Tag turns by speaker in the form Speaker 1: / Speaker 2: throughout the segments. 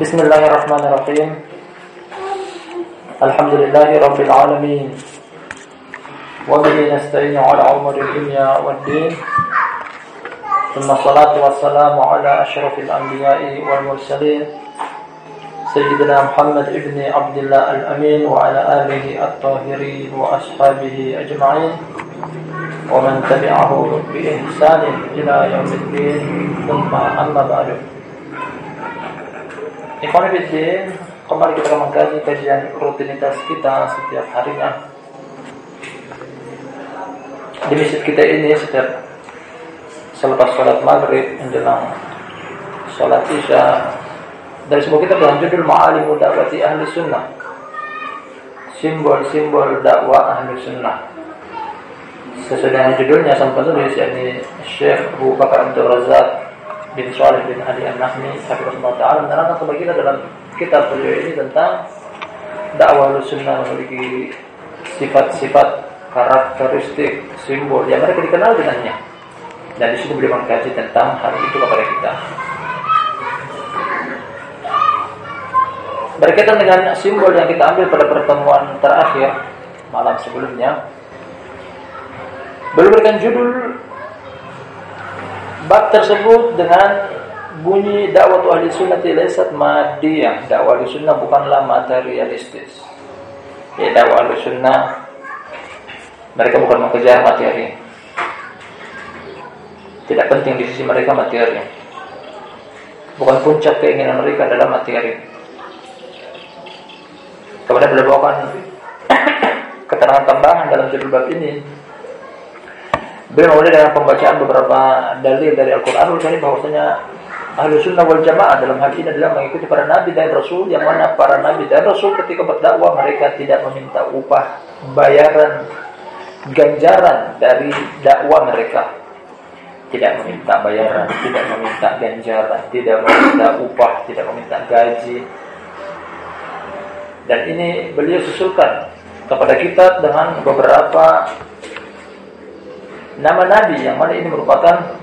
Speaker 1: بسم الله الرحمن الرحيم الحمد لله رب العالمين وبه نستعين على عمر الدنيا والدين ثم الصلاة والسلام على أشرف الأنبياء والمرسلين سيدنا محمد ابن عبد الله الأمين وعلى آله الطاهرين وأصحابه أجمعين ومن تبعه بإحسان إلى يوم الدين ثم أما بعد Ikhwan Fiddin, kembali kita mengkaji kajian rutinitas kita setiap harinya. Di masjid kita ini setiap selepas sholat maghrib menjelang sholat isya dari sebuah kita dengan judul Ma'alimu Da'wati Ahli Sunnah. Simbol-simbol dakwah Ahli Sunnah. Sesuai dengan judulnya sang penulis yakni Syekh Abu Bakar Abdul Razak bin Salih bin Ali An-Nahmi Hafizullah Ta'ala menerangkan kepada kita dalam kitab beliau ini tentang dakwah sunnah memiliki sifat-sifat karakteristik simbol yang mereka dikenal dengannya. Dan di sini beliau mengkaji tentang hal itu kepada kita berkaitan dengan simbol yang kita ambil pada pertemuan terakhir malam sebelumnya berikan judul Bab tersebut dengan bunyi dakwah ahli sunnah laisat madiyah. Dakwah ahli sunnah bukanlah materialistis. Ya, dakwah ahli sunnah mereka bukan mengejar materi. Tidak penting di sisi mereka materi. Bukan puncak keinginan mereka adalah materi. Kemudian beliau bawakan keterangan tambahan dalam judul bab ini. Beliau mulai dengan pembacaan beberapa dalil dari Al-Quran. Al-Karim bahwasanya Ahlu sunnah wal jamaah dalam hal ini adalah mengikuti para nabi dan rasul yang mana para nabi dan rasul ketika berdakwah mereka tidak meminta upah bayaran ganjaran dari dakwah mereka. Tidak meminta bayaran tidak meminta ganjaran tidak meminta upah tidak meminta gaji dan ini beliau susulkan kepada kita dengan beberapa nama nabi yang mana ini merupakan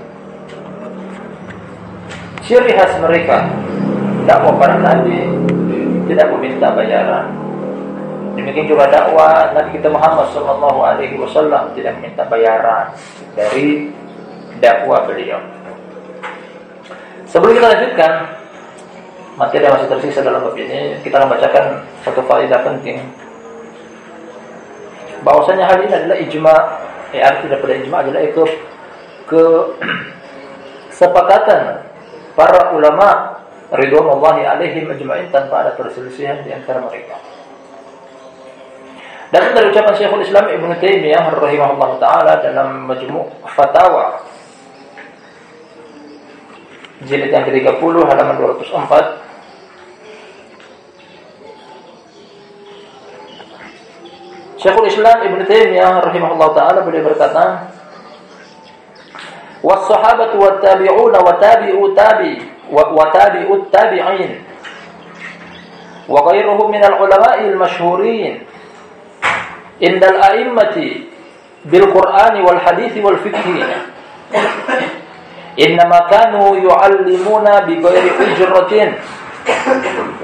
Speaker 1: ciri khas mereka. Dakwah para nabi tidak meminta bayaran. Demikian juga dakwah Nabi kita Muhammad Sallallahu Alaihi Wasallam tidak meminta bayaran dari dakwah beliau. Sebelum kita lanjutkan materi yang masih tersisa dalam bab ini kita akan bacakan satu faedah penting bahwasanya hal ini adalah ijma eh, arti daripada ijma adalah itu ke sepakatan para ulama ridwanullahi alaihim ajma'in tanpa ada perselisihan di antara mereka. Dan dari ucapan Syekhul Islam Ibnu Taimiyah rahimahullah taala dalam Majmu' Fatawa jilid yang ke-30 halaman 204 Syekhul Islam Ibn Taimiyah rahimahullah taala beliau berkata was-sahabatu wat-tabi'un wa tabi'u tabi wa tabi'u tabi'in wa ghairuhum min al-ulama'i al-mashhurin. Indal a'immati bil Qur'ani wal hadith wal fiqh. Innama kanu yu'allimuna bi ghairi ujratin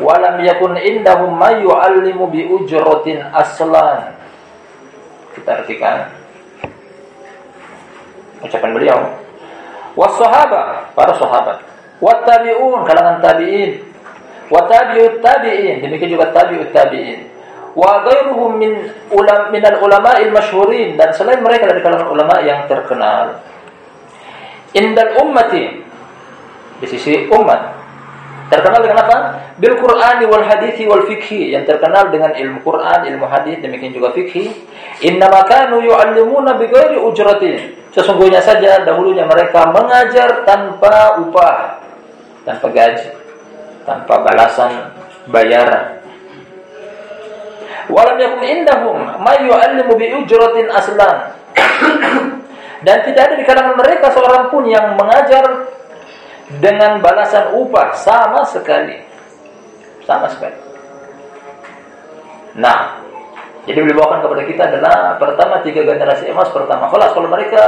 Speaker 1: wa lam yakun indahum ma yu'allimu bi ujratin aslan kita artikan ucapan beliau. Wasahaba, para sahabat. Wattabi'un, kalangan tabi'in. Wattabi'ut tabi'in, demikian juga tabi'ut tabi'in. Wa ghairuhum min ulam min al-ulama'il masyhurin dan selain mereka dari kalangan ulama yang terkenal. Indal ummati di sisi umat Terkenal dengan apa? Bil Qur'ani wal hadithi wal fikhi yang terkenal dengan ilmu Quran, ilmu hadis, demikian juga fikhi. Innama kanu yu'allimuna bighairi ujratin. Sesungguhnya saja dahulunya mereka mengajar tanpa upah, tanpa gaji, tanpa balasan bayaran. Walam yakun indahum ma yu'allimu bi ujratin aslan. Dan tidak ada di kalangan mereka seorang pun yang mengajar dengan balasan upah sama sekali. Sama sekali. Nah, Jadi beliau bawakan kepada kita adalah pertama tiga generasi emas pertama. Kalau kalau mereka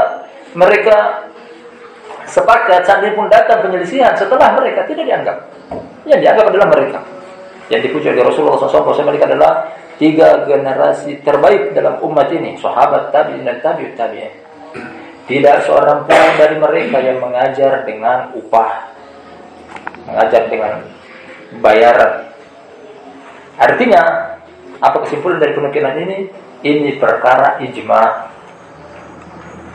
Speaker 1: mereka sepakat sambil pun datang penyelisihan setelah mereka tidak dianggap. Yang dianggap adalah mereka. Yang dipuji oleh Rasulullah SAW mereka adalah tiga generasi terbaik dalam umat ini, sahabat tabi'in dan tabi'ut tabi'in. Tidak seorang pun dari mereka yang mengajar dengan upah, mengajar dengan bayaran. Artinya, apa kesimpulan dari penukilan ini? Ini perkara ijma.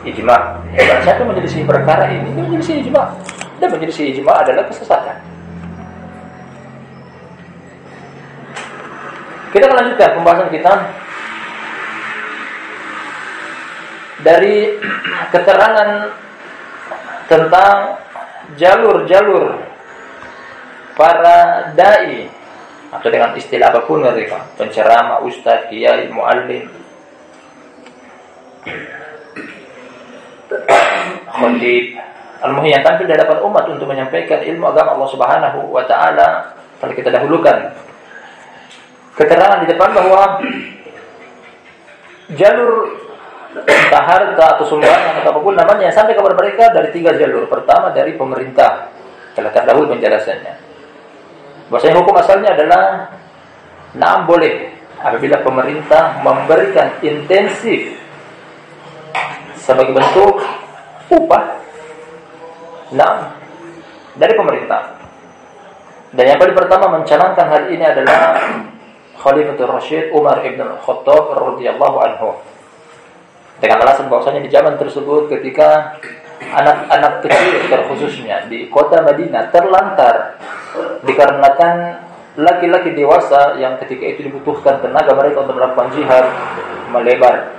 Speaker 1: Ijma. Dan siapa menjadi perkara ini? Menjadi ijma. Dan menjadi ijma adalah kesesatan. Kita akan lanjutkan pembahasan kita dari keterangan tentang jalur-jalur para dai atau dengan istilah apa pun mereka penceramah ustaz kiai muallim. Khatib al yang tampil di hadapan umat untuk menyampaikan ilmu agama Allah Subhanahu wa taala telah kita dahulukan. Keterangan di depan bahwa jalur entah harta atau sumbangan atau apa pun namanya sampai kepada mereka dari tiga jalur pertama dari pemerintah telah terdahulu penjelasannya Bahasanya hukum asalnya adalah Nah boleh apabila pemerintah memberikan intensif sebagai bentuk upah nah dari pemerintah. Dan yang paling pertama mencanangkan hal ini adalah Khalifatul Rashid Umar ibn Khattab radhiyallahu anhu. Dengan alasan bahwasanya di zaman tersebut ketika anak-anak kecil terkhususnya di kota Madinah terlantar dikarenakan laki-laki dewasa yang ketika itu dibutuhkan tenaga mereka untuk melakukan jihad melebar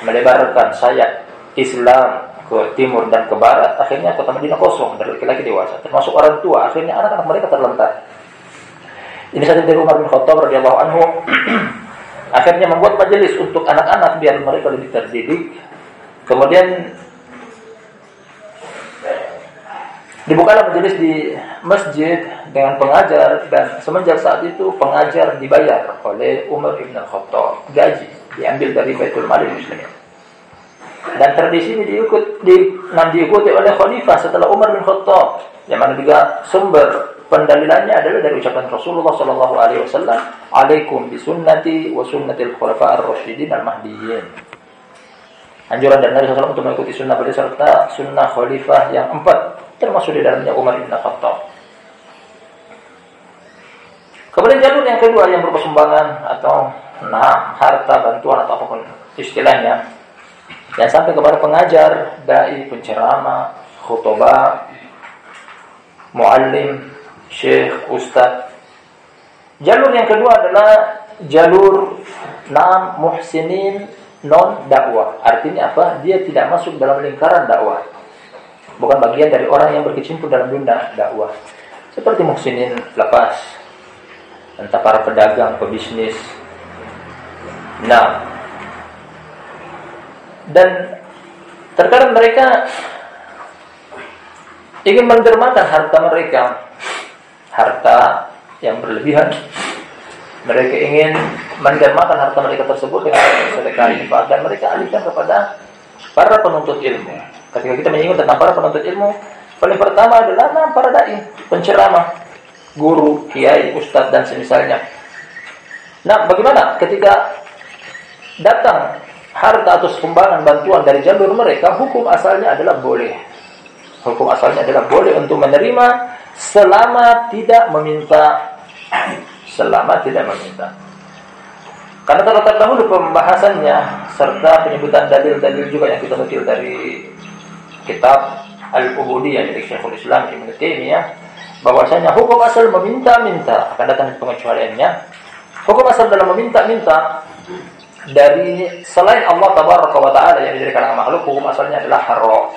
Speaker 1: melebarkan sayap Islam ke timur dan ke barat akhirnya kota Madinah kosong dari laki-laki dewasa. Termasuk orang tua akhirnya anak-anak mereka terlantar. Ini satu dari Umar bin Khattab radhiyallahu anhu akhirnya membuat majelis untuk anak-anak biar mereka lebih terdidik kemudian Dibukalah majelis di masjid dengan pengajar dan semenjak saat itu pengajar dibayar oleh Umar ibn Khattab gaji diambil dari Baitul Mali Muslimin. Dan tradisi ini diikut di, diikuti oleh Khalifah setelah Umar bin Khattab. Yang mana juga sumber pendalilannya adalah dari ucapan Rasulullah Sallallahu Alaihi Wasallam, "Alaikum bisunnati wa sunnatil khulafa ar-rasyidin al-mahdiyyin." Anjuran dari Nabi SAW untuk mengikuti sunnah beliau serta sunnah khalifah yang empat termasuk di dalamnya Umar bin Khattab. Kemudian jalur yang kedua yang berupa sumbangan atau nah, harta, bantuan atau apa pun istilahnya yang sampai kepada pengajar, dai, penceramah, khutbah, muallim, syekh, ustaz. Jalur yang kedua adalah jalur nam muhsinin non dakwah. Artinya apa? Dia tidak masuk dalam lingkaran dakwah bukan bagian dari orang yang berkecimpung dalam dunia dakwah. Seperti muhsinin lepas, entah para pedagang, pebisnis. Nah, dan terkadang mereka ingin mendermakan harta mereka, harta yang berlebihan. Mereka ingin mendermakan harta mereka tersebut dengan sedekah infak dan mereka alihkan kepada para penuntut ilmu Ketika kita menyinggung tentang para penuntut ilmu, paling pertama adalah nah, para dai, penceramah, guru, kiai, ustadz dan semisalnya. Nah, bagaimana ketika datang harta atau sumbangan bantuan dari jalur mereka, hukum asalnya adalah boleh. Hukum asalnya adalah boleh untuk menerima selama tidak meminta selama tidak meminta. Karena terletak dahulu pembahasannya serta penyebutan dalil-dalil juga yang kita nukil dari kitab Al-Ubudiyah dari Syekhul Islam Ibn Taimiyah bahwasanya hukum asal meminta-minta akan datang pengecualiannya. Hukum asal dalam meminta-minta dari selain Allah tabaraka wa taala yang diberikan makhluk hukum asalnya adalah haram.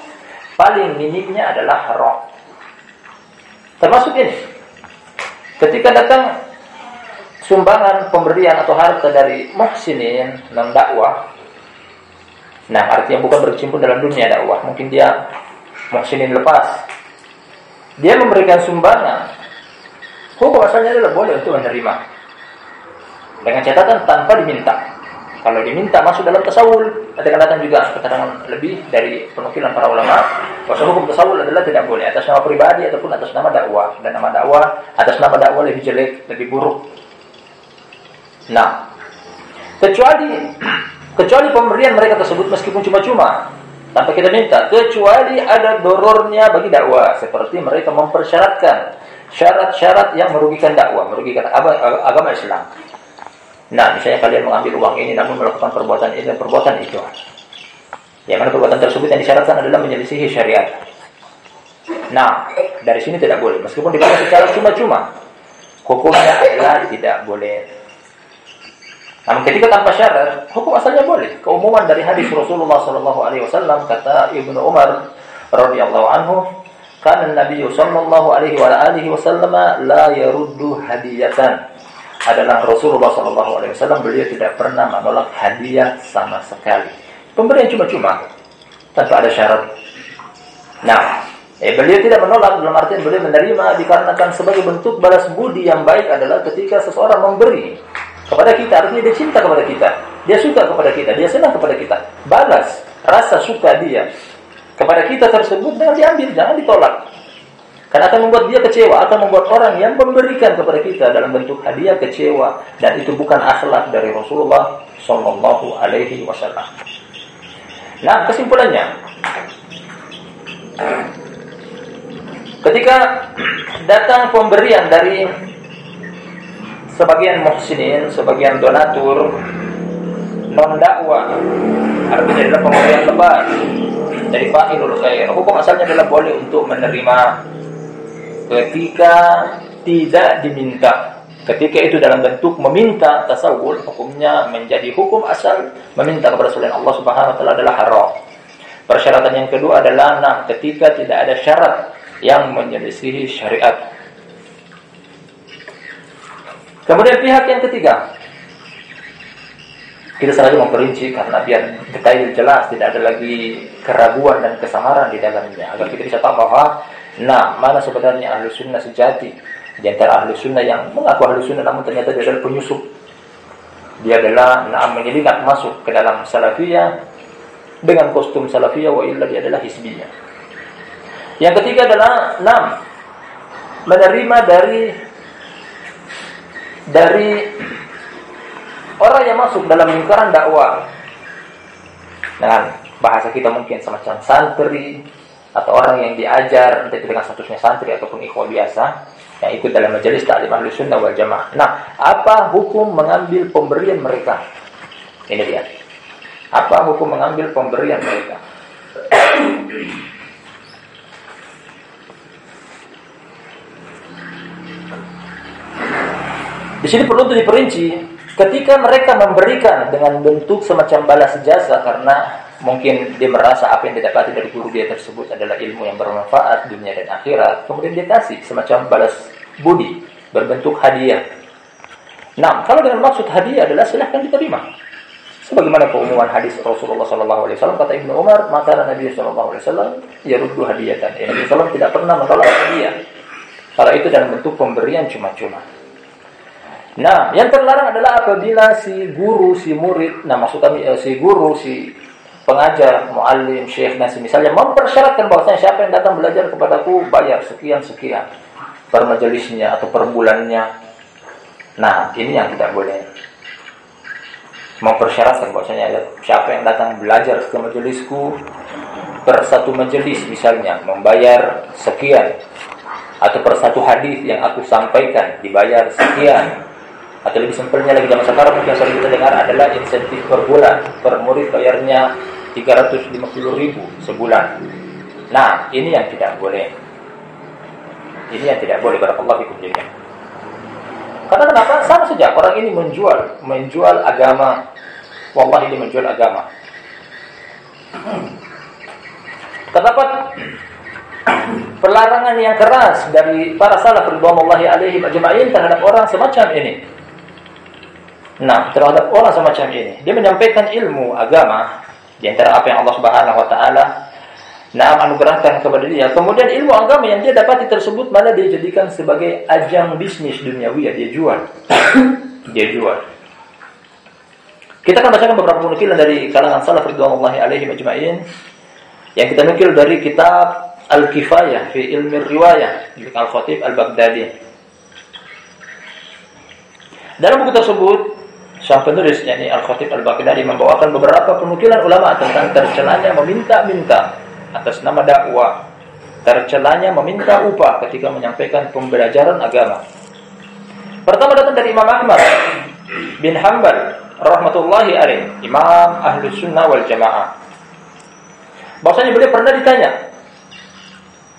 Speaker 1: Paling minimnya adalah haram. Termasuk ini. Ketika datang sumbangan pemberian atau harta dari muhsinin non dakwah Nah, artinya bukan berkecimpung dalam dunia dakwah. Mungkin dia muhsinin lepas. Dia memberikan sumbangan. Hukum asalnya adalah boleh untuk menerima. Dengan catatan tanpa diminta. Kalau diminta masuk dalam tasawul akan datang juga keterangan lebih dari penukilan para ulama bahwa hukum tasawul adalah tidak boleh atas nama pribadi ataupun atas nama dakwah. Dan nama dakwah atas nama dakwah lebih jelek lebih buruk. Nah kecuali kecuali pemberian mereka tersebut meskipun cuma-cuma tanpa kita minta. Kecuali ada dorornya bagi dakwah seperti mereka mempersyaratkan syarat-syarat yang merugikan dakwah merugikan agama Islam Nah, misalnya kalian mengambil uang ini namun melakukan perbuatan ini dan perbuatan itu. Yang mana perbuatan tersebut yang disyaratkan adalah menyelisihi syariat. Nah, dari sini tidak boleh. Meskipun dibayar secara cuma-cuma, hukumnya adalah tidak boleh. Namun ketika tanpa syarat, hukum asalnya boleh. Keumuman dari hadis Rasulullah Wasallam kata Ibnu Umar radhiyallahu anhu, karena Nabi Shallallahu Alaihi Wasallam la yaruddu hadiyatan adalah Rasulullah Shallallahu Alaihi Wasallam beliau tidak pernah menolak hadiah sama sekali. Pemberian cuma-cuma tanpa ada syarat. Nah, eh, beliau tidak menolak dalam artian beliau menerima dikarenakan sebagai bentuk balas budi yang baik adalah ketika seseorang memberi kepada kita artinya dia cinta kepada kita, dia suka kepada kita, dia senang kepada kita. Balas rasa suka dia kepada kita tersebut dengan diambil, jangan ditolak. Karena akan membuat dia kecewa, akan membuat orang yang memberikan kepada kita dalam bentuk hadiah kecewa dan itu bukan akhlak dari Rasulullah Shallallahu Alaihi Wasallam. Nah, kesimpulannya, ketika datang pemberian dari sebagian muhsinin, sebagian donatur, non dakwah, artinya adalah pemberian lebar dari fa'ilul khair. Hukum asalnya adalah boleh untuk menerima ketika tidak diminta. Ketika itu dalam bentuk meminta tasawul, hukumnya menjadi hukum asal meminta kepada selain Allah Subhanahu wa taala adalah haram. Persyaratan yang kedua adalah nah ketika tidak ada syarat yang menyelisihi syariat. Kemudian pihak yang ketiga, kita sengaja memperinci karena biar detail jelas, tidak ada lagi keraguan dan kesamaran di dalamnya, agar kita bisa tahu bahwa Nah, mana sebenarnya ahlu sunnah sejati? Di antara ahlu sunnah yang mengaku ahlu sunnah namun ternyata dia adalah penyusup. Dia adalah nah, menyelinap masuk ke dalam salafiyah dengan kostum salafiyah wa illa dia adalah hisbiyah. Yang ketiga adalah enam menerima dari dari orang yang masuk dalam lingkaran dakwah dengan bahasa kita mungkin semacam santri atau orang yang diajar entah itu dengan statusnya santri ataupun ikhwah biasa yang ikut dalam majelis taklim ahli sunnah wal jamaah. Nah, apa hukum mengambil pemberian mereka? Ini dia. Apa hukum mengambil pemberian mereka? Di sini perlu untuk diperinci ketika mereka memberikan dengan bentuk semacam balas jasa karena mungkin dia merasa apa yang didapati dari guru dia tersebut adalah ilmu yang bermanfaat dunia dan akhirat. Kemudian dia kasih semacam balas budi berbentuk hadiah. Nah kalau dengan maksud hadiah adalah silahkan diterima. Sebagaimana keumuman hadis Rasulullah SAW kata Ibnu Umar maka Nabi SAW ya ruddu hadiahkan ya, Nabi SAW tidak pernah menolak hadiah. Kalau itu dalam bentuk pemberian cuma-cuma. Nah, yang terlarang adalah apabila si guru, si murid, nah maksud kami eh, si guru, si pengajar, muallim, syekh dan misalnya mempersyaratkan bahwasanya siapa yang datang belajar kepadaku bayar sekian sekian per majelisnya atau per bulannya. Nah, ini yang tidak boleh. Mempersyaratkan bahwasanya siapa yang datang belajar ke majelisku per satu majelis misalnya membayar sekian atau per satu hadis yang aku sampaikan dibayar sekian atau lebih simpelnya lagi zaman sekarang mungkin sering kita dengar adalah insentif per bulan per murid bayarnya 350 ribu sebulan. Nah, ini yang tidak boleh. Ini yang tidak boleh. Barakallahu fikum jami'an. Karena kenapa? Sama saja orang ini menjual, menjual agama. Wallah ini menjual agama. Terdapat pelarangan yang keras dari para salaf ridwanullahi alaihi majma'in terhadap orang semacam ini. Nah, terhadap orang semacam ini, dia menyampaikan ilmu agama di antara apa yang Allah Subhanahu wa taala Nah, anugerahkan kepada dia. Kemudian ilmu agama yang dia dapati tersebut malah dia jadikan sebagai ajang bisnis duniawi ya dia jual. dia jual. Kita akan bacakan beberapa penukilan dari kalangan salaf ridwanullahi alaihi majma'in yang kita nukil dari kitab Al-Kifayah fi Ilmi Riwayah Al-Khatib Al-Baghdadi. Dalam buku tersebut, sang penulis yakni Al-Khatib Al-Baghdadi membawakan beberapa penukilan ulama tentang tercelanya meminta-minta atas nama dakwah, tercelanya meminta upah ketika menyampaikan pembelajaran agama. Pertama datang dari Imam Ahmad bin Hanbal rahmatullahi alaih, Imam Ahlu Sunnah wal Jamaah. Bahwasanya beliau pernah ditanya.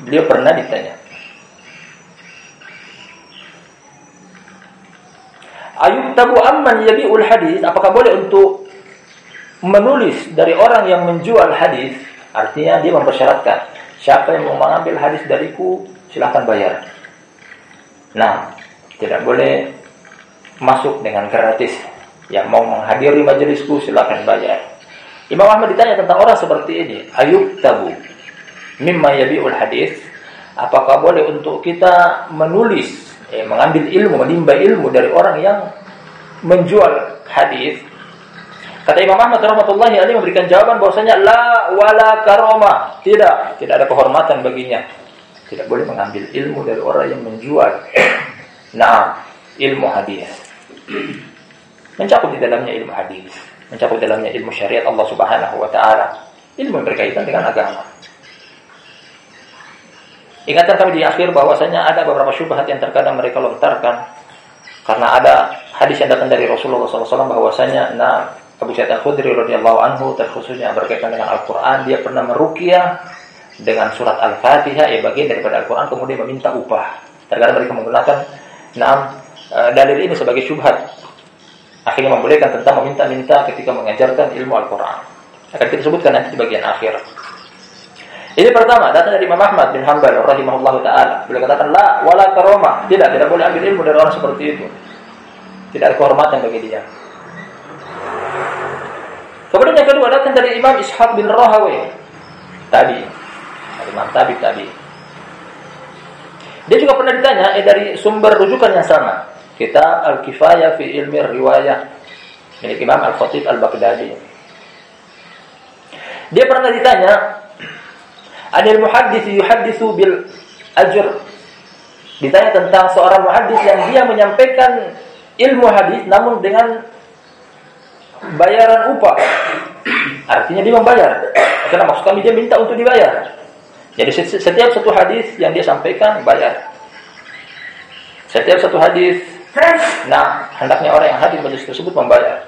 Speaker 1: Beliau pernah ditanya. Ayub tabu amman yabi'ul hadis, apakah boleh untuk menulis dari orang yang menjual hadis? Artinya dia mempersyaratkan, siapa yang mau mengambil hadis dariku, silahkan bayar. Nah, tidak boleh masuk dengan gratis yang mau menghadiri majelisku silakan bayar. Imam Ahmad ditanya tentang orang seperti ini, ayub tabu mimma yabiul hadis, apakah boleh untuk kita menulis, eh, mengambil ilmu, menimba ilmu dari orang yang menjual hadis? Kata Imam Ahmad rahmatullahi alaihi memberikan jawaban bahwasanya la wala karoma, tidak, tidak ada kehormatan baginya. Tidak boleh mengambil ilmu dari orang yang menjual. Nah, ilmu hadis mencakup di dalamnya ilmu hadis, mencakup di dalamnya ilmu syariat Allah Subhanahu wa taala, ilmu berkaitan dengan agama. Ingatan kami di akhir bahwasanya ada beberapa syubhat yang terkadang mereka lontarkan karena ada hadis yang datang dari Rasulullah SAW bahwasanya nah Abu Sa'id Al-Khudri radhiyallahu anhu terkhususnya berkaitan dengan Al-Qur'an dia pernah meruqyah dengan surat Al-Fatihah ya bagian daripada Al-Qur'an kemudian meminta upah. Terkadang mereka menggunakan nah dalil ini sebagai syubhat akhirnya membolehkan tentang meminta-minta ketika mengajarkan ilmu Al-Quran. Akan kita sebutkan nanti di bagian akhir. Ini pertama, datang dari Imam Ahmad bin Hanbal rahimahullah taala. Beliau katakan la wala karoma. Tidak, tidak boleh ambil ilmu dari orang seperti itu. Tidak ada kehormatan bagi dia. Kemudian yang kedua datang dari Imam Ishaq bin Rahawai. Tadi. Imam Tabi tadi. Dia juga pernah ditanya eh dari sumber rujukan yang sama. Kitab Al-Kifayah fi Ilmi Riwayah milik Imam Al-Khatib Al-Baghdadi. Dia pernah ditanya, "Anil muhaddits yuhadditsu bil ajr?" Ditanya tentang seorang muhaddis yang dia menyampaikan ilmu hadis namun dengan bayaran upah. Artinya dia membayar. Karena maksud kami dia minta untuk dibayar. Jadi setiap satu hadis yang dia sampaikan bayar. Setiap satu hadis Nah, hendaknya orang yang hadir majlis tersebut membayar.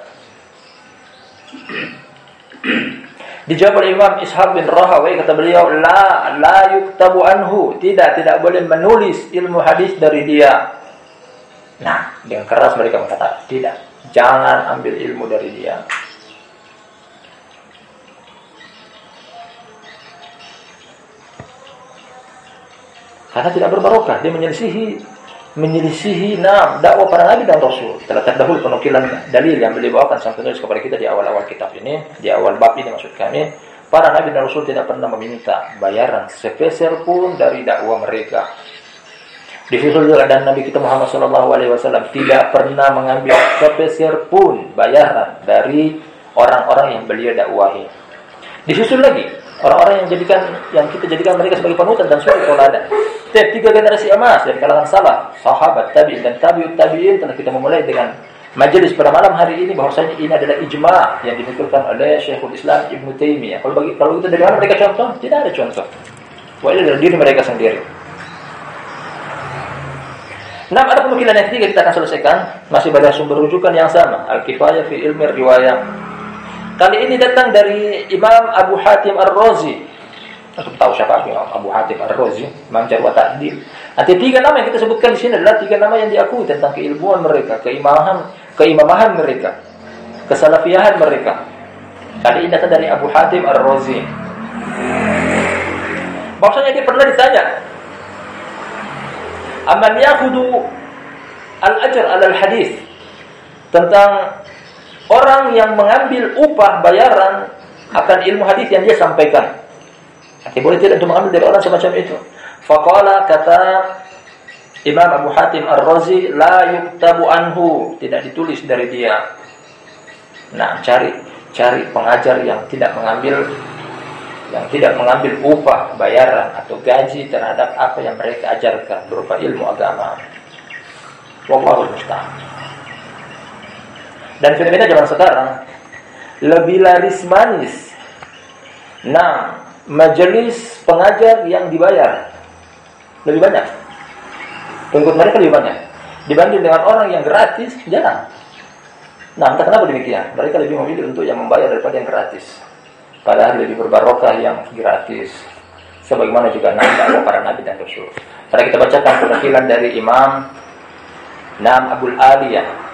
Speaker 1: Dijawab oleh Imam Ishaq bin Rahawai kata beliau la la yuktabu anhu tidak tidak boleh menulis ilmu hadis dari dia. Nah, dengan keras mereka mengatakan tidak jangan ambil ilmu dari dia. Karena tidak berbarokah, dia menyelisihi menyelisihi nam dakwah para nabi dan rasul. Telah terdahulu penukilan dalil yang beliau bawakan sang penulis kepada kita di awal-awal kitab ini, di awal bab ini maksud kami, para nabi dan rasul tidak pernah meminta bayaran sepeser pun dari dakwah mereka. Di Disusul dan Nabi kita Muhammad Shallallahu Alaihi Wasallam tidak pernah mengambil sepeser pun bayaran dari orang-orang yang beliau dakwahi. Disusul lagi orang-orang yang jadikan yang kita jadikan mereka sebagai panutan dan suri. Setiap tiga generasi emas dari kalangan salaf, sahabat, tabi'in dan tabi'ut tabi'in telah kita memulai dengan majelis pada malam hari ini bahwasanya ini adalah ijma yang dinukilkan oleh Syekhul Islam Ibnu Taimiyah. Kalau bagi kalau itu dari mana mereka contoh? Tidak ada contoh. Wah dari diri mereka sendiri. Nah, ada kemungkinan yang ketiga kita akan selesaikan masih pada sumber rujukan yang sama, Al-Kifayah fi Ilmi Riwayah Kali ini datang dari Imam Abu Hatim Ar-Razi. Untuk tahu siapa Abu Hatim Ar-Razi, Imam Jarwa Ta'dil. Nanti tiga nama yang kita sebutkan di sini adalah tiga nama yang diakui tentang keilmuan mereka, keimaman, keimaman mereka, kesalafiyahan mereka. Kali ini datang dari Abu Hatim Ar-Razi. Maksudnya dia pernah ditanya, "Aman yahudu al-ajr al-hadis?" Tentang orang yang mengambil upah bayaran akan ilmu hadis yang dia sampaikan. Nanti boleh tidak untuk mengambil dari orang semacam itu. Faqala kata Imam Abu Hatim Ar-Razi la yuktabu anhu, tidak ditulis dari dia. Nah, cari cari pengajar yang tidak mengambil yang tidak mengambil upah bayaran atau gaji terhadap apa yang mereka ajarkan berupa ilmu agama. Wallahu musta'an. Dan fenomena zaman sekarang lebih laris manis. Nah, majelis pengajar yang dibayar lebih banyak. Pengikut mereka lebih banyak dibanding dengan orang yang gratis jarang. Nah, entah kenapa demikian. Mereka lebih memilih untuk yang membayar daripada yang gratis. Padahal lebih berbarokah yang gratis. Sebagaimana juga dakwah para nabi dan rasul. Pada kita bacakan penukilan dari Imam Nam Abdul Aliyah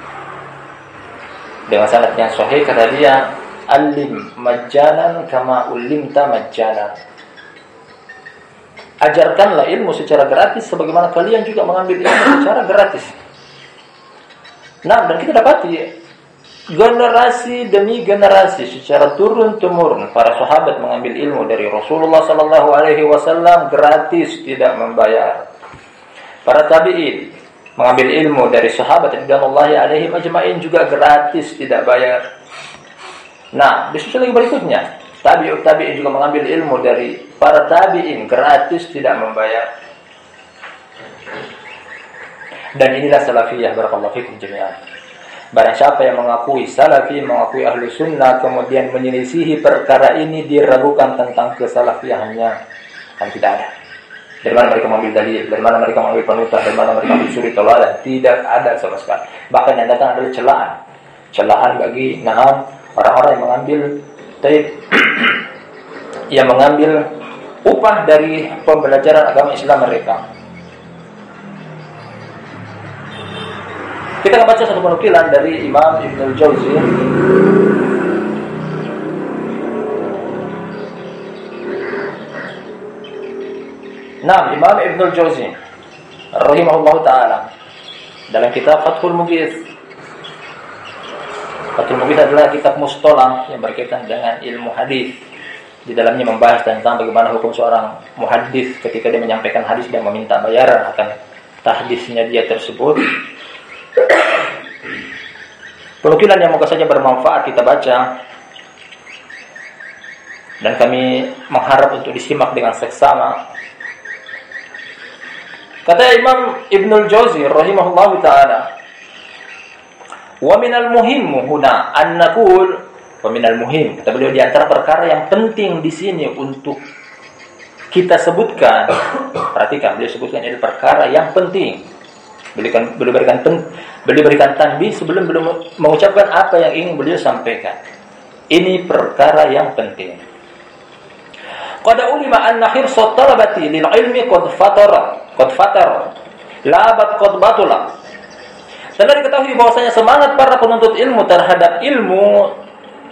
Speaker 1: dengan sanad yang sahih kata dia alim majanan kama ulimta majanan ajarkanlah ilmu secara gratis sebagaimana kalian juga mengambil ilmu secara gratis nah dan kita dapati generasi demi generasi secara turun temurun para sahabat mengambil ilmu dari Rasulullah sallallahu alaihi wasallam gratis tidak membayar. Para tabi'in mengambil ilmu dari sahabat radhiyallahu alaihi majma'in juga gratis tidak bayar. Nah, disusul lagi berikutnya, tabi'ut tabi'in juga mengambil ilmu dari para tabi'in gratis tidak membayar. Dan inilah salafiyah barakallahu fikum jami'an. Barang siapa yang mengakui salafi, mengakui ahli sunnah, kemudian menyelisihi perkara ini diragukan tentang kesalafiannya. Kan tidak ada. Dari mana mereka mengambil dalil, dari mana mereka mengambil panutan, dari mana mereka mengambil suri toladan. Tidak ada sama sekali. Bahkan yang datang adalah celaan. Celaan bagi naham orang-orang yang mengambil taib yang mengambil upah dari pembelajaran agama Islam mereka. Kita akan baca satu penukilan dari Imam Ibn al-Jauzi Nah, Imam Ibn al-Jauzi rahimahullah taala dalam kitab Fathul Mughith Fathul Mughith adalah kitab mustolah yang berkaitan dengan ilmu hadis. Di dalamnya membahas tentang bagaimana hukum seorang muhaddis ketika dia menyampaikan hadis dan meminta bayaran akan tahdisnya dia tersebut Penukilan yang moga saja bermanfaat kita baca dan kami mengharap untuk disimak dengan seksama. Kata Imam Ibnul Jauzi rahimahullah taala, "Wa minal muhim huna an naqul wa minal muhim." Kata beliau di antara perkara yang penting di sini untuk kita sebutkan, perhatikan beliau sebutkan ini perkara yang penting. Belikan beliau berikan Beliau berikan tanbih sebelum belum mengucapkan apa yang ingin beliau sampaikan. Ini perkara yang penting. Qad ulima anna hirsa talabati lil ilmi qad fatara, qad fatara. Labat qad batula. Telah diketahui bahwasanya semangat para penuntut ilmu terhadap ilmu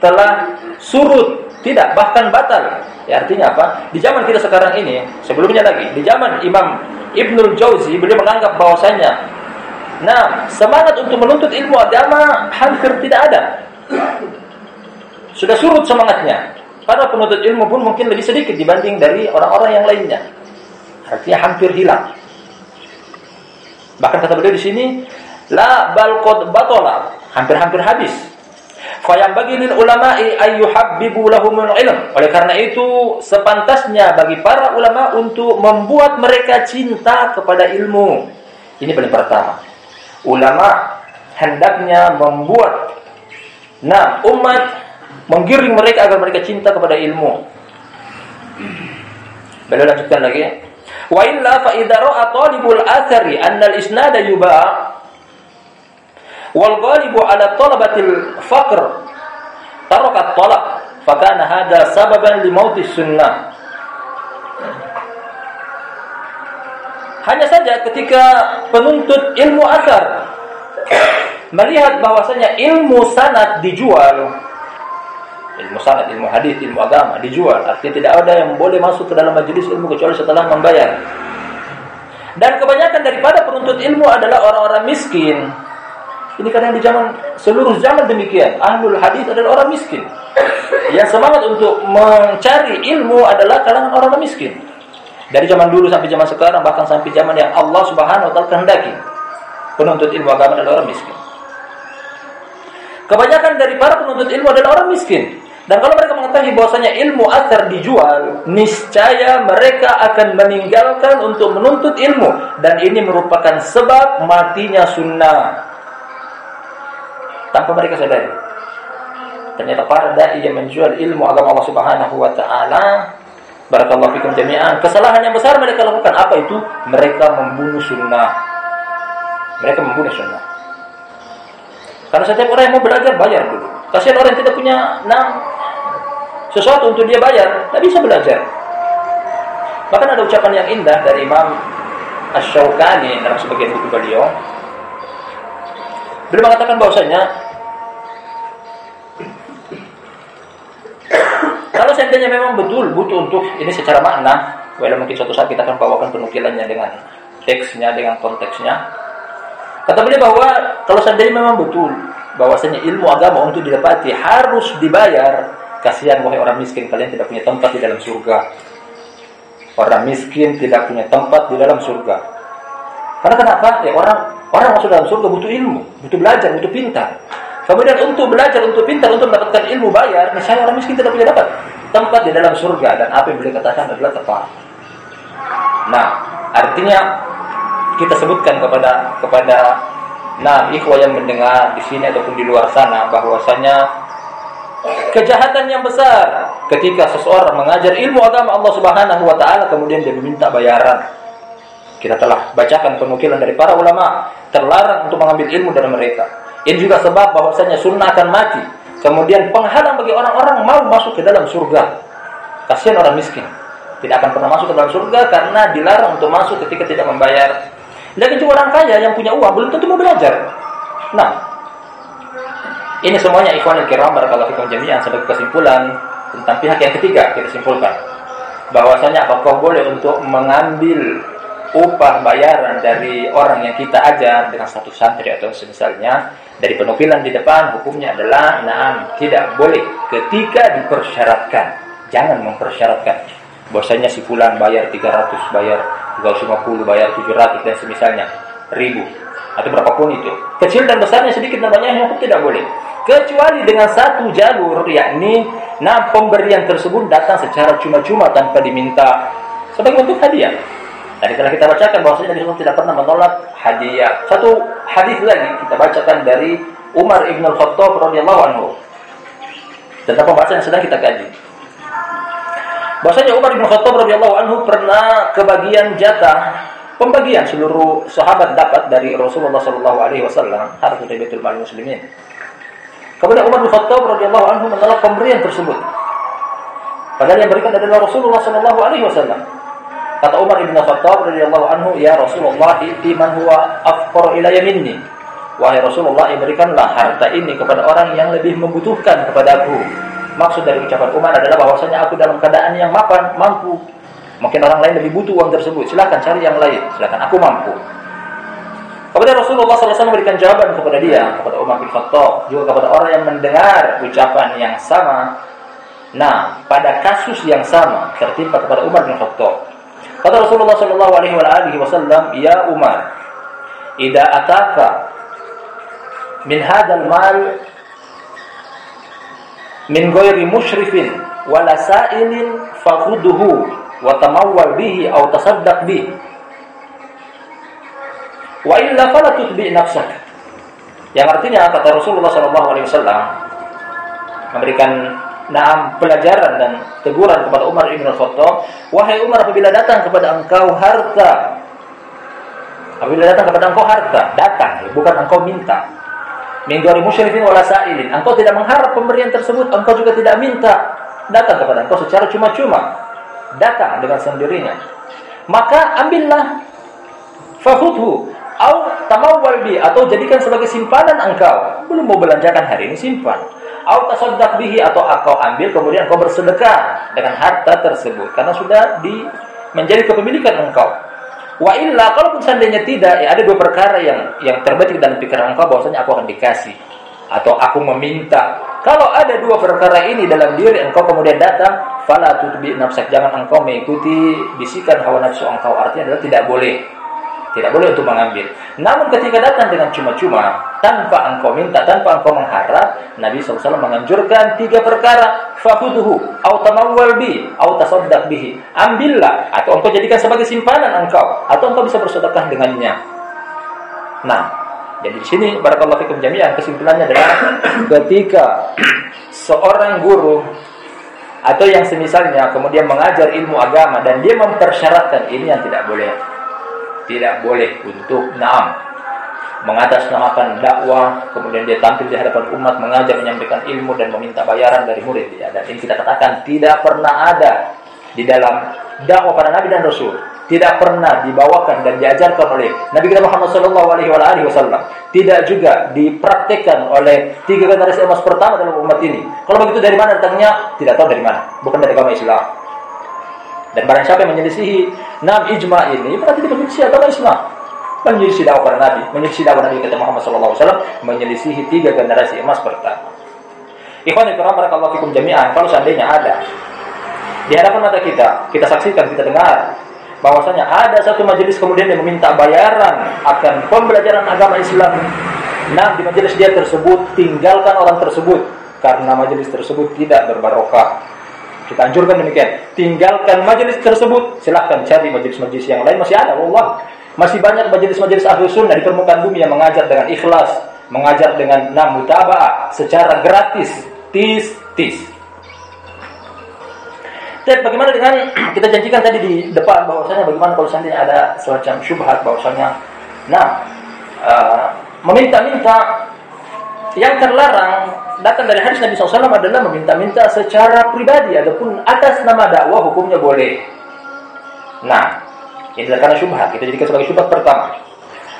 Speaker 1: telah surut, tidak bahkan batal. Ya, artinya apa? Di zaman kita sekarang ini, sebelumnya lagi, di zaman Imam Ibnul Jauzi beliau menganggap bahwasanya Nah, semangat untuk menuntut ilmu agama hampir tidak ada. Sudah surut semangatnya. Para penuntut ilmu pun mungkin lebih sedikit dibanding dari orang-orang yang lainnya. Artinya hampir hilang. Bahkan kata beliau di sini, la balqad batola, hampir-hampir habis. Fayam bagi lil ulama'i ayyuhabbibu lahumul ilm. Oleh karena itu, sepantasnya bagi para ulama untuk membuat mereka cinta kepada ilmu. Ini paling pertama ulama hendaknya membuat nah umat menggiring mereka agar mereka cinta kepada ilmu. Beliau lanjutkan lagi. Wa illa fa idza ra'a talibul athari anna al-isnad yuba' wal ghalibu ala talabatil faqr taraka talab fa kana hada sababan li mautis sunnah. Hanya saja ketika penuntut ilmu asar melihat bahwasanya ilmu sanad dijual, ilmu sanad, ilmu hadis, ilmu agama dijual, artinya tidak ada yang boleh masuk ke dalam majelis ilmu kecuali setelah membayar. Dan kebanyakan daripada penuntut ilmu adalah orang-orang miskin. Ini karena di zaman seluruh zaman demikian. Ahlul hadis adalah orang miskin. Yang semangat untuk mencari ilmu adalah kalangan orang-orang miskin. Dari zaman dulu sampai zaman sekarang bahkan sampai zaman yang Allah Subhanahu wa taala kehendaki. Penuntut ilmu agama adalah orang miskin. Kebanyakan dari para penuntut ilmu adalah orang miskin. Dan kalau mereka mengetahui bahwasanya ilmu asar dijual, niscaya mereka akan meninggalkan untuk menuntut ilmu dan ini merupakan sebab matinya sunnah. Tanpa mereka sadari. Ternyata para dai yang menjual ilmu agama Allah Subhanahu wa taala Barakallahu fikum jami'an. Kesalahan yang besar mereka lakukan apa itu? Mereka membunuh sunnah. Mereka membunuh sunnah. Karena setiap orang yang mau belajar bayar dulu. Kasihan orang tidak punya nah, sesuatu untuk dia bayar, tidak bisa belajar. Bahkan ada ucapan yang indah dari Imam Ash-Shawqani dalam sebagian buku beliau. Beliau mengatakan bahwasanya kalau seandainya memang betul butuh untuk ini secara makna, walau mungkin suatu saat kita akan bawakan penukilannya dengan teksnya, dengan konteksnya. Kata beliau bahwa kalau seandainya memang betul bahwasanya ilmu agama untuk didapati harus dibayar, kasihan wahai orang miskin kalian tidak punya tempat di dalam surga. Orang miskin tidak punya tempat di dalam surga. Karena kenapa? Ya orang orang masuk dalam surga butuh ilmu, butuh belajar, butuh pintar. Kemudian untuk belajar, untuk pintar, untuk mendapatkan ilmu bayar, misalnya orang miskin tidak punya dapat tempat di dalam surga dan apa yang beliau katakan adalah tepat. Nah, artinya kita sebutkan kepada kepada nah ikhwah yang mendengar di sini ataupun di luar sana bahwasanya kejahatan yang besar ketika seseorang mengajar ilmu agama Allah Subhanahu wa taala kemudian dia meminta bayaran. Kita telah bacakan penukilan dari para ulama terlarang untuk mengambil ilmu dari mereka. Ini juga sebab bahwasanya sunnah akan mati. Kemudian penghalang bagi orang-orang mau masuk ke dalam surga. Kasihan orang miskin. Tidak akan pernah masuk ke dalam surga karena dilarang untuk masuk ketika tidak membayar dan juga orang kaya yang punya uang belum tentu mau belajar. Nah, ini semuanya ikhwan kiram barakallahu fikum jami'an sebagai kesimpulan tentang pihak yang ketiga kita simpulkan. Bahwasanya apakah boleh untuk mengambil upah bayaran dari orang yang kita ajar dengan satu santri atau semisalnya dari penukilan di depan hukumnya adalah naam tidak boleh. Ketika dipersyaratkan jangan mempersyaratkan. Bahwasanya si fulan bayar 300 bayar 250 bayar 700 dan semisalnya ribu. Atau berapapun itu. Kecil dan besarnya sedikit dan banyaknya hukum tidak boleh. Kecuali dengan satu jalur yakni nah pemberian tersebut datang secara cuma-cuma tanpa diminta. Sebagai bentuk hadiah. Tadi telah kita bacakan bahwasanya Nabi tidak pernah menolak hadiah. Satu hadis lagi kita bacakan dari Umar ibn al-Khattab radhiyallahu anhu. Tentang pembahasan yang sedang kita kaji Bahasanya Umar bin Khattab radhiyallahu anhu pernah kebagian jatah pembagian seluruh sahabat dapat dari Rasulullah sallallahu alaihi wasallam harta dari Baitul Mal Muslimin. Kemudian Umar bin Khattab radhiyallahu anhu menolak pemberian tersebut. Padahal yang berikan adalah Rasulullah sallallahu alaihi wasallam. Kata Umar bin Khattab radhiyallahu anhu, "Ya Rasulullah, iti man huwa afqar ilayya minni." Wahai Rasulullah, berikanlah harta ini kepada orang yang lebih membutuhkan kepadaku Maksud dari ucapan Umar adalah bahwasanya aku dalam keadaan yang mapan, mampu. Mungkin orang lain lebih butuh uang tersebut. Silahkan cari yang lain. Silahkan aku mampu. Kemudian Rasulullah SAW memberikan jawaban kepada dia, kepada Umar bin Khattab, juga kepada orang yang mendengar ucapan yang sama. Nah, pada kasus yang sama tertimpa kepada Umar bin Khattab. Kata Rasulullah Shallallahu Alaihi Wasallam, Ya Umar, ida ataka min hadal mal min ghairi musyrifin wala sa'ilin fakhudhu wa tamawwal bihi aw tasaddaq bihi. Wa illa fala tutbi nafsak. Yang artinya kata Rasulullah sallallahu alaihi wasallam memberikan naam pelajaran dan teguran kepada Umar bin Khattab wahai Umar apabila datang kepada engkau harta apabila datang kepada engkau harta datang bukan engkau minta min ghairi musyrikin wala sa'ilin. Engkau tidak mengharap pemberian tersebut, engkau juga tidak minta datang kepada engkau secara cuma-cuma. Datang dengan sendirinya. Maka ambillah fakhudhu au tamawwal bi atau jadikan sebagai simpanan engkau. Belum mau belanjakan hari ini simpan. Au tasaddaq bihi atau engkau ambil kemudian engkau bersedekah dengan harta tersebut karena sudah di menjadi kepemilikan engkau. Wa illa kalaupun seandainya tidak, ya ada dua perkara yang yang terbetik dalam pikiran engkau bahwasanya aku akan dikasih atau aku meminta. Kalau ada dua perkara ini dalam diri engkau kemudian datang, fala tutbi nafsak jangan engkau mengikuti bisikan hawa nafsu engkau. Artinya adalah tidak boleh. Tidak boleh untuk mengambil. Namun ketika datang dengan cuma-cuma, tanpa engkau minta, tanpa engkau mengharap, Nabi SAW menganjurkan tiga perkara. Fakuduhu, au tamawwal bi, au bihi. Ambillah, atau engkau jadikan sebagai simpanan engkau, atau engkau bisa bersedekah dengannya. Nah, jadi di sini barakallahu fikum jami'an kesimpulannya adalah ketika seorang guru atau yang semisalnya kemudian mengajar ilmu agama dan dia mempersyaratkan ini yang tidak boleh tidak boleh untuk naam mengatasnamakan dakwah kemudian dia tampil di hadapan umat mengajar menyampaikan ilmu dan meminta bayaran dari murid. Dia dan ini kita katakan tidak pernah ada di dalam dakwah para nabi dan rasul. Tidak pernah dibawakan dan diajarkan oleh Nabi kita Muhammad sallallahu alaihi wasallam. Tidak juga dipraktekkan oleh tiga generasi emas pertama dalam umat ini. Kalau begitu dari mana datangnya? Tidak tahu dari mana. Bukan dari agama Islam dan barang siapa yang menyelisihi enam ijma ini berarti dia menyelisihi agama Islam. Menyelisihi dakwah para nabi, menyelisihi dakwah Nabi kita Muhammad sallallahu wasallam, menyelisihi tiga generasi emas pertama. Ikhwan fillah barakallahu fikum jami'an. Kalau seandainya ada di hadapan mata kita, kita saksikan, kita dengar bahwasanya ada satu majelis kemudian yang meminta bayaran akan pembelajaran agama Islam. Nah, di majelis dia tersebut tinggalkan orang tersebut karena majelis tersebut tidak berbarokah kita anjurkan demikian. Tinggalkan majelis tersebut. Silahkan cari majelis-majelis yang lain. Masih ada. Allah. Masih banyak majelis-majelis ahli sunnah di permukaan bumi yang mengajar dengan ikhlas. Mengajar dengan namutaba'ah. Secara gratis. Tis-tis. Tapi bagaimana dengan kita janjikan tadi di depan bahwasanya bagaimana kalau seandainya ada semacam syubhat bahwasanya nah uh, meminta-minta yang terlarang datang dari hadis Nabi SAW adalah meminta-minta secara pribadi ataupun atas nama dakwah hukumnya boleh. Nah, ini karena syubhat. Kita jadikan sebagai syubhat pertama.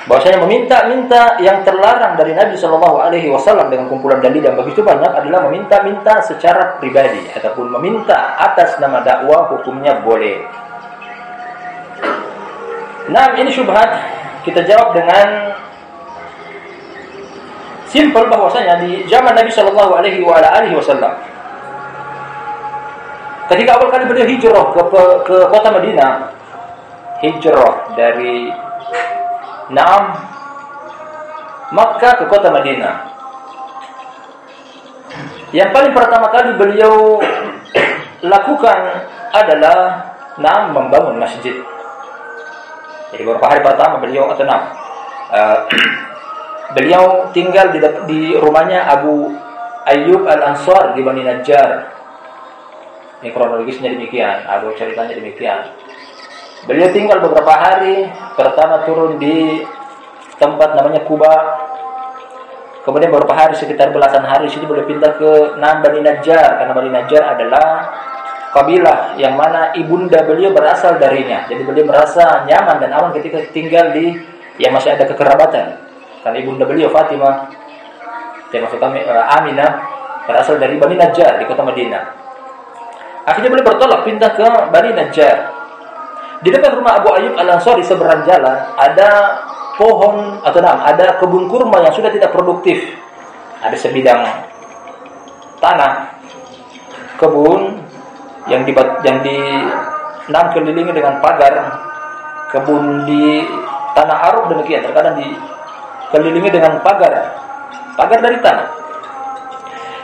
Speaker 1: Bahwasanya meminta-minta yang terlarang dari Nabi Shallallahu Alaihi Wasallam dengan kumpulan dalil yang begitu banyak adalah meminta-minta secara pribadi ataupun meminta atas nama dakwah hukumnya boleh. Nah, ini syubhat kita jawab dengan Simpel bahwasanya di zaman Nabi Shallallahu Alaihi Wasallam, ketika awal kali beliau hijrah ke, ke kota Madinah, hijrah dari Naam Makkah ke kota Madinah. Yang paling pertama kali beliau lakukan adalah Naam membangun masjid. Jadi beberapa hari pertama beliau atau Naam uh, Beliau tinggal di, di rumahnya Abu Ayyub Al-Ansar di Bani Najjar. Ini kronologisnya demikian, Abu ceritanya demikian. Beliau tinggal beberapa hari, pertama turun di tempat namanya Kuba. Kemudian beberapa hari sekitar belasan hari situ beliau pindah ke Nam Bani Najjar karena Bani Najjar adalah kabilah yang mana ibunda beliau berasal darinya. Jadi beliau merasa nyaman dan aman ketika tinggal di yang masih ada kekerabatan karena ibunda beliau Fatimah termasuk kami uh, Aminah berasal dari Bani Najjar di kota Madinah. Akhirnya beliau bertolak pindah ke Bani Najjar. Di depan rumah Abu Ayyub Al Ansari seberang jalan ada pohon atau nam, ada kebun kurma yang sudah tidak produktif. Ada sebidang tanah kebun yang di yang di enam kelilingi dengan pagar kebun di tanah aruk demikian terkadang di kelilingi dengan pagar, pagar dari tanah.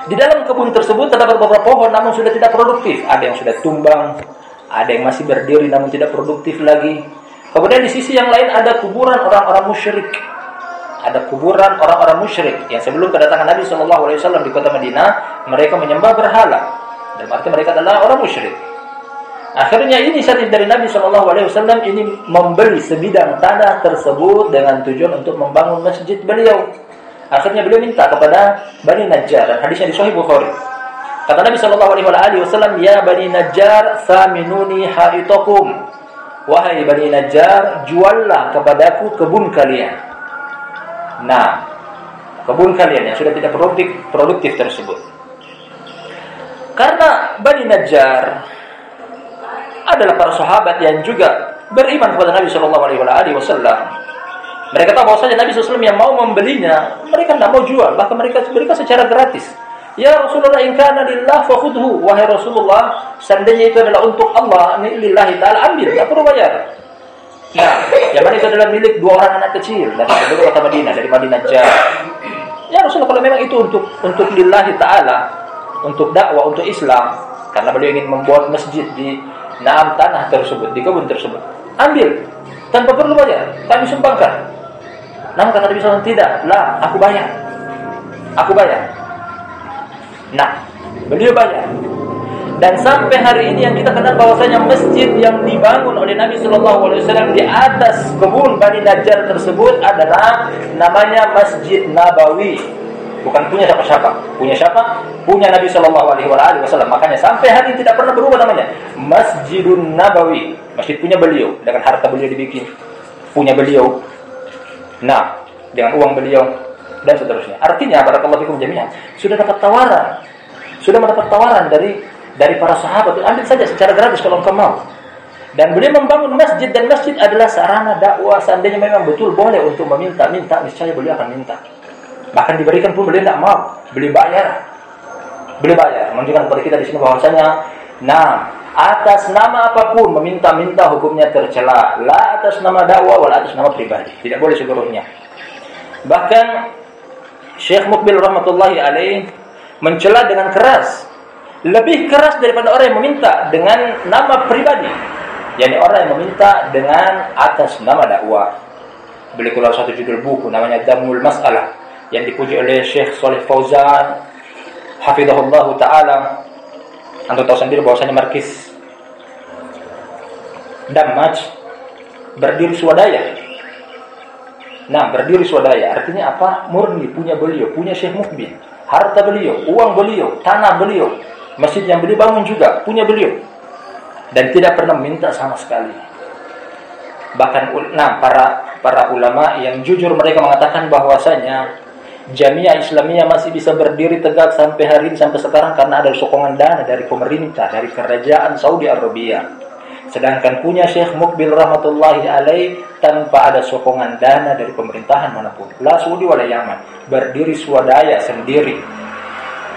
Speaker 1: Di dalam kebun tersebut terdapat beberapa pohon namun sudah tidak produktif. Ada yang sudah tumbang, ada yang masih berdiri namun tidak produktif lagi. Kemudian di sisi yang lain ada kuburan orang-orang musyrik. Ada kuburan orang-orang musyrik yang sebelum kedatangan Nabi Wasallam di kota Madinah, mereka menyembah berhala. Dan arti mereka adalah orang musyrik. Akhirnya ini inisiatif dari Nabi Shallallahu Alaihi Wasallam ini membeli sebidang tanah tersebut dengan tujuan untuk membangun masjid beliau. Akhirnya beliau minta kepada Bani Najjar dan hadisnya di Sahih Bukhari. Kata Nabi Shallallahu Alaihi Wasallam, Ya Bani Najjar, saminuni haritokum. Wahai Bani Najjar, juallah kepadaku kebun kalian. Nah, kebun kalian yang sudah tidak produktif, produktif tersebut. Karena Bani Najjar adalah para sahabat yang juga beriman kepada Nabi Shallallahu Alaihi Wasallam. Mereka tahu bahwasanya Nabi SAW yang mau membelinya, mereka tidak mau jual, bahkan mereka berikan secara gratis. Ya Rasulullah in kana lillah fakhudhu. Wahai Rasulullah, seandainya itu adalah untuk Allah, ini lillahi taala ambil, tidak perlu bayar. Nah, Yaman itu adalah milik dua orang anak kecil dari penduduk kota Madinah, dari Madinah Jah. Ya Rasulullah kalau memang itu untuk untuk lillahi ta'ala, untuk dakwah, untuk Islam, karena beliau ingin membuat masjid di naam tanah tersebut, di kebun tersebut. Ambil, tanpa perlu bayar, kami sumbangkan. Namun kata Nabi SAW, tidak, lah, aku bayar. Aku bayar. Nah, beliau bayar. Dan sampai hari ini yang kita kenal bahwasanya masjid yang dibangun oleh Nabi Shallallahu Alaihi Wasallam di atas kebun Bani Najjar tersebut adalah namanya Masjid Nabawi. Bukan punya siapa-siapa, punya siapa? Punya Nabi Shallallahu Alaihi Wasallam. Makanya sampai hari ini tidak pernah berubah namanya. Masjidun Nabawi. Masjid punya beliau. Dengan harta beliau dibikin, punya beliau. Nah, dengan uang beliau. Dan seterusnya. Artinya, para fikum jami'an sudah dapat tawaran, sudah mendapat tawaran dari dari para sahabat. Ambil saja secara gratis kalau engkau mau. Dan beliau membangun masjid. Dan masjid adalah sarana dakwah. Seandainya memang betul boleh untuk meminta-minta niscaya beliau akan minta bahkan diberikan pun beliau tidak mau. Beli bayar beli bayar menunjukkan kepada kita di sini bahwasanya nah atas nama apa pun meminta-minta hukumnya tercela. La atas nama dakwah wala atas nama pribadi. Tidak boleh seluruhnya. Bahkan Syekh Mukbil rahmatullahi alaih mencela dengan keras. Lebih keras daripada orang yang meminta dengan nama pribadi. Yani orang yang meminta dengan atas nama dakwah. Beliau keluar satu judul buku namanya Damul Mas'alah yang dipuji oleh Syekh Saleh Fauzan hafizahullah taala. Anda tahu sendiri bahwasanya markis Damaj berdiri swadaya. Nah, berdiri swadaya artinya apa? Murni punya beliau, punya Syekh Mukbil, harta beliau, uang beliau, tanah beliau, Masjid yang beliau bangun juga punya beliau dan tidak pernah minta sama sekali. Bahkan nah para para ulama yang jujur mereka mengatakan bahwasanya Jamiah Islamiyah masih bisa berdiri tegak sampai hari ini sampai sekarang karena ada sokongan dana dari pemerintah, dari kerajaan Saudi Arabia. Sedangkan punya Syekh Mukbil rahmatullahi alaih tanpa ada sokongan dana dari pemerintahan mana pun. La Saudi wala Yaman. Berdiri swadaya sendiri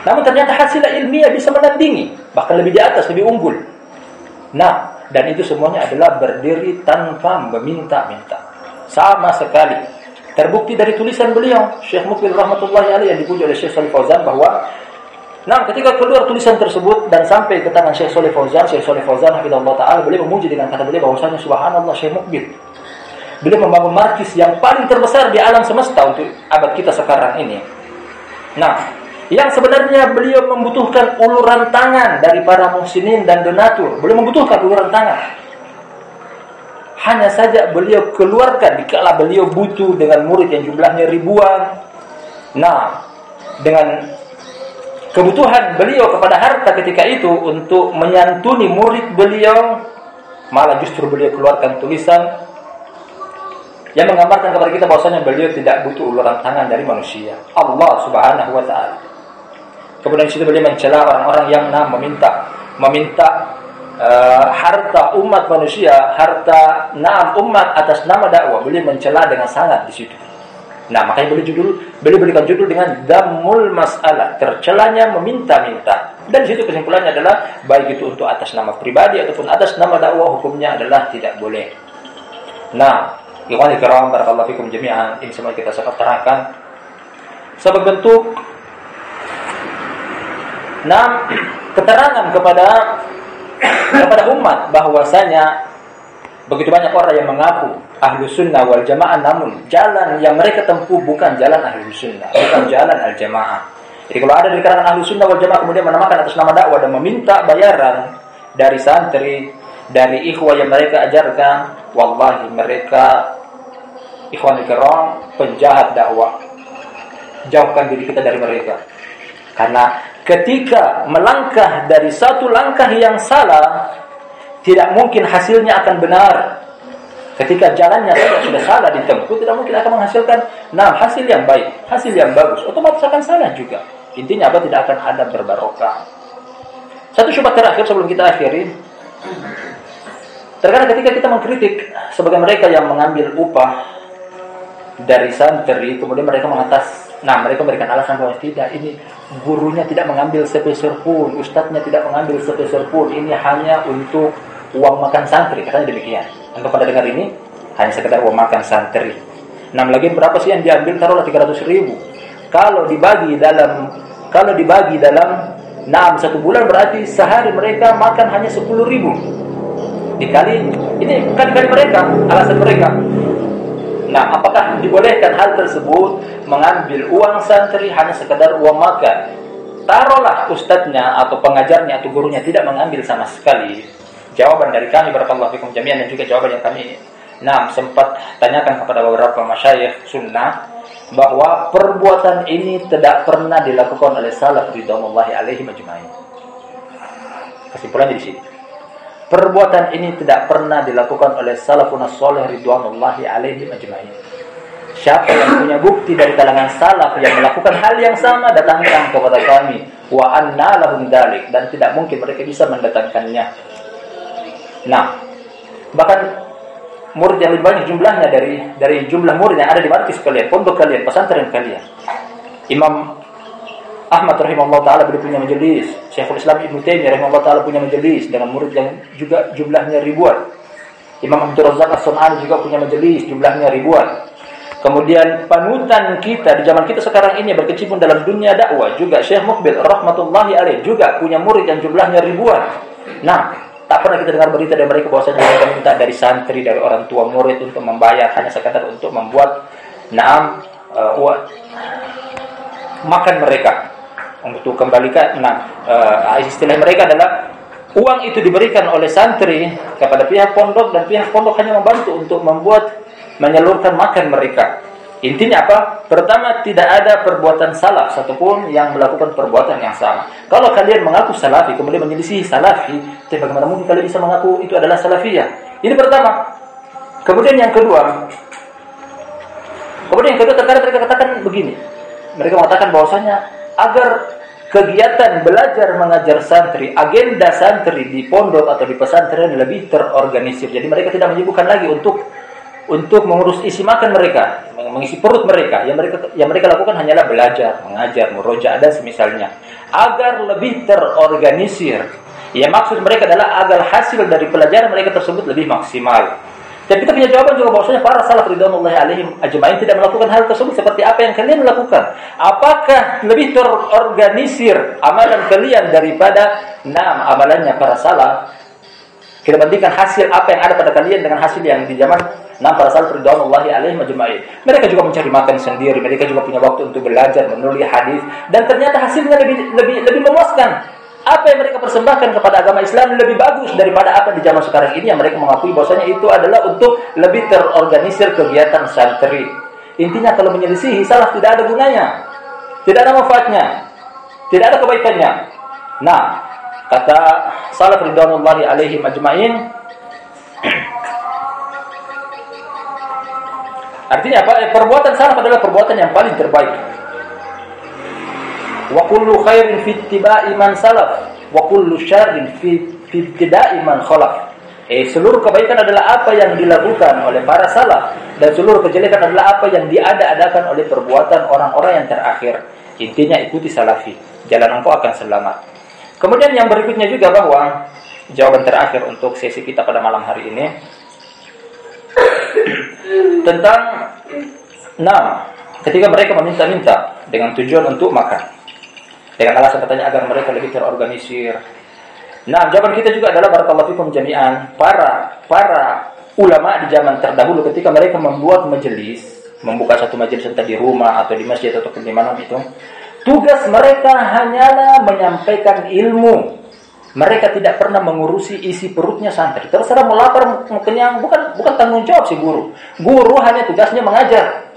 Speaker 1: namun ternyata hasil ilmiah bisa menandingi, bahkan lebih di atas, lebih unggul. Nah, dan itu semuanya adalah berdiri tanpa meminta-minta. Sama sekali. Terbukti dari tulisan beliau, Syekh Mukbil rahmatullahi alaih yang dipuji oleh Syekh Salih Fauzan bahwa Nah, ketika keluar tulisan tersebut dan sampai ke tangan Syekh Salih Fauzan, Syekh Salih Fauzan hafizallahu taala beliau memuji dengan kata beliau bahwasanya subhanallah Syekh Mukbil. Beliau membangun markis yang paling terbesar di alam semesta untuk abad kita sekarang ini. Nah, yang sebenarnya beliau membutuhkan uluran tangan dari para muhsinin dan donatur. Beliau membutuhkan uluran tangan. Hanya saja beliau keluarkan dikala beliau butuh dengan murid yang jumlahnya ribuan. Nah, dengan kebutuhan beliau kepada harta ketika itu untuk menyantuni murid beliau, malah justru beliau keluarkan tulisan yang menggambarkan kepada kita bahwasanya beliau tidak butuh uluran tangan dari manusia. Allah Subhanahu wa taala. Kemudian situ beliau mencela orang-orang yang nah, meminta meminta uh, harta umat manusia, harta naam umat atas nama dakwah. Beliau mencela dengan sangat di situ. Nah, makanya beliau judul beliau berikan judul dengan damul masalah, tercelanya meminta-minta. Dan situ kesimpulannya adalah baik itu untuk atas nama pribadi ataupun atas nama dakwah hukumnya adalah tidak boleh. Nah, ikhwan kiram barakallahu fikum jami'an, ini semua kita sempat terangkan sebagai bentuk Nah, keterangan kepada kepada umat bahwasanya begitu banyak orang yang mengaku ahlu sunnah wal jamaah namun jalan yang mereka tempuh bukan jalan ahlu sunnah bukan jalan al jamaah. Jadi kalau ada di kalangan ahlu sunnah wal jamaah kemudian menamakan atas nama dakwah dan meminta bayaran dari santri dari ikhwah yang mereka ajarkan wallahi mereka ikhwan kiram penjahat dakwah. Jauhkan diri kita dari mereka karena ketika melangkah dari satu langkah yang salah, tidak mungkin hasilnya akan benar. Ketika jalannya sudah salah ditempuh, tidak mungkin akan menghasilkan nah hasil yang baik, hasil yang bagus. Otomatis akan salah juga. Intinya apa? Tidak akan ada berbarokah. Satu syubhat terakhir sebelum kita akhiri. Terkadang ketika kita mengkritik sebagai mereka yang mengambil upah dari santri, kemudian mereka mengatas Nah, mereka memberikan alasan bahwa tidak, ini gurunya tidak mengambil sepeser pun, ustadznya tidak mengambil sepeser pun, ini hanya untuk uang makan santri, katanya demikian. Anda pada dengar ini? hanya sekedar uang makan santri. Enam lagi berapa sih yang diambil taruhlah 300 ribu. Kalau dibagi dalam kalau dibagi dalam enam satu bulan berarti sehari mereka makan hanya 10 ribu. Dikali ini kali-kali mereka alasan mereka. Nah, apakah dibolehkan hal tersebut mengambil uang santri hanya sekedar uang makan? Taruhlah ustadznya atau pengajarnya atau gurunya tidak mengambil sama sekali. Jawaban dari kami barakallahu fikum jami'an dan juga jawaban yang kami Nah, sempat tanyakan kepada beberapa masyayikh sunnah bahwa perbuatan ini tidak pernah dilakukan oleh salaf ridwanullahi alaihi majma'in. Kesimpulannya di sini. Perbuatan ini tidak pernah dilakukan oleh salafun salih ridwanullahi alaihi majma'in. Siapa yang punya bukti dari kalangan salaf yang melakukan hal yang sama datangkan kepada kami wa anna lahum dalik dan tidak mungkin mereka bisa mendatangkannya. Nah, bahkan murid yang lebih banyak jumlahnya dari dari jumlah murid yang ada di markis kalian, pondok kalian, pesantren kalian. Imam Ahmad rahimahullah taala beliau punya majelis, Syekhul Islam Ibnu Taimiyah rahimahullah taala punya majelis dengan murid yang juga jumlahnya ribuan. Imam Abdul Razak As-Sun'ani juga punya majelis, jumlahnya ribuan. Kemudian panutan kita di zaman kita sekarang ini berkecimpung dalam dunia dakwah juga Syekh Mukbil rahmatullahi alaih juga punya murid yang jumlahnya ribuan. Nah, Tak pernah kita dengar berita dari mereka bahwasanya mereka minta dari santri, dari orang tua murid untuk membayar hanya sekadar untuk membuat naam uh, makan mereka untuk kembalikan nah uh, istilah mereka adalah uang itu diberikan oleh santri kepada pihak pondok dan pihak pondok hanya membantu untuk membuat menyalurkan makan mereka Intinya apa? Pertama, tidak ada perbuatan salah satupun yang melakukan perbuatan yang sama. Kalau kalian mengaku salafi, kemudian menyelisih salafi, tapi bagaimana mungkin kalian bisa mengaku itu adalah salafiyah? Ini pertama. Kemudian yang kedua, kemudian yang kedua terkadang mereka katakan begini. Mereka mengatakan bahwasanya agar kegiatan belajar mengajar santri, agenda santri di pondok atau di pesantren lebih terorganisir. Jadi mereka tidak menyibukkan lagi untuk untuk mengurus isi makan mereka, mengisi perut mereka. Yang mereka yang mereka lakukan hanyalah belajar, mengajar, meroja dan semisalnya. Agar lebih terorganisir. Ya maksud mereka adalah agar hasil dari pelajaran mereka tersebut lebih maksimal. Dan kita punya jawaban juga bahwasanya para salaf ridwanullahi alaihim ajmain tidak melakukan hal tersebut seperti apa yang kalian lakukan. Apakah lebih terorganisir amalan kalian daripada enam amalannya para salaf? Kita bandingkan hasil apa yang ada pada kalian dengan hasil yang di zaman Nah, para salaf ridwanullahi alaihi majma'in. Mereka juga mencari makan sendiri, mereka juga punya waktu untuk belajar, menulis hadis dan ternyata hasilnya lebih lebih lebih memuaskan. Apa yang mereka persembahkan kepada agama Islam lebih bagus daripada apa di zaman sekarang ini yang mereka mengakui bahwasanya itu adalah untuk lebih terorganisir kegiatan santri. Intinya kalau menyelisihi salah tidak ada gunanya. Tidak ada manfaatnya. Tidak ada kebaikannya. Nah, kata salaf ridwanullahi alaihi majma'in Artinya apa? Eh, perbuatan salaf adalah perbuatan yang paling terbaik. Wa kullu khairin fi ittiba'i man salaf wa kullu syarrin fi ibtida'i man khalaf. Eh, seluruh kebaikan adalah apa yang dilakukan oleh para salaf dan seluruh kejelekan adalah apa yang diada-adakan oleh perbuatan orang-orang yang terakhir. Intinya ikuti salafi, jalan engkau akan selamat. Kemudian yang berikutnya juga bahwa jawaban terakhir untuk sesi kita pada malam hari ini tentang nah ketika mereka meminta-minta dengan tujuan untuk makan. Dengan alasan katanya agar mereka lebih terorganisir. Nah, jawaban kita juga adalah barakallahu fikum jami'an. Para para ulama di zaman terdahulu ketika mereka membuat majelis, membuka satu majelis entah di rumah atau di masjid atau di mana itu, tugas mereka hanyalah menyampaikan ilmu mereka tidak pernah mengurusi isi perutnya santri. Terserah mau lapar, mau kenyang, bukan bukan tanggung jawab si guru. Guru hanya tugasnya mengajar.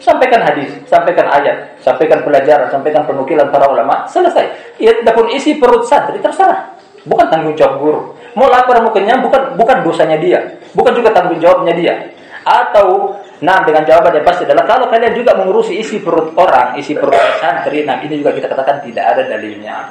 Speaker 1: Sampaikan hadis, sampaikan ayat, sampaikan pelajaran, sampaikan penukilan para ulama, selesai. Ya, adapun isi perut santri terserah. Bukan tanggung jawab guru. Mau lapar, mau kenyang, bukan bukan dosanya dia. Bukan juga tanggung jawabnya dia. Atau Nah, dengan jawaban yang pasti adalah kalau kalian juga mengurusi isi perut orang, isi perut santri, nah ini juga kita katakan tidak ada dalilnya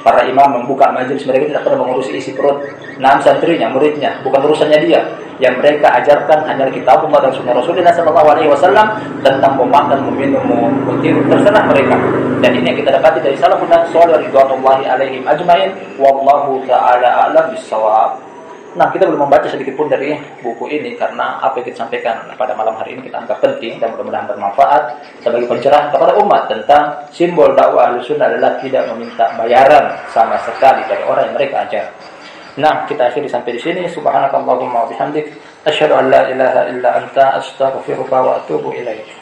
Speaker 1: para imam membuka majelis mereka tidak pernah mengurusi isi perut enam santrinya, muridnya, bukan urusannya dia. Yang mereka ajarkan hanya kitab Allah dan sunnah Rasulullah Sallallahu Alaihi Wasallam tentang memakan, meminum, mentiru, terserah mereka. Dan ini yang kita dapati dari salafun soleh ridwanullahi alaihim ajmain. Wallahu taala a'lam bisawab. Nah, kita belum membaca sedikit pun dari buku ini karena apa yang kita sampaikan pada malam hari ini kita anggap penting dan mudah-mudahan bermanfaat sebagai pencerahan kepada umat tentang simbol dakwah Ahlussunnah adalah tidak meminta bayaran sama sekali dari orang yang mereka ajar. Nah, kita akhiri sampai di sini. Subhanakallahumma wa bihamdik asyhadu an la ilaha illa anta astaghfiruka wa atubu ilaik.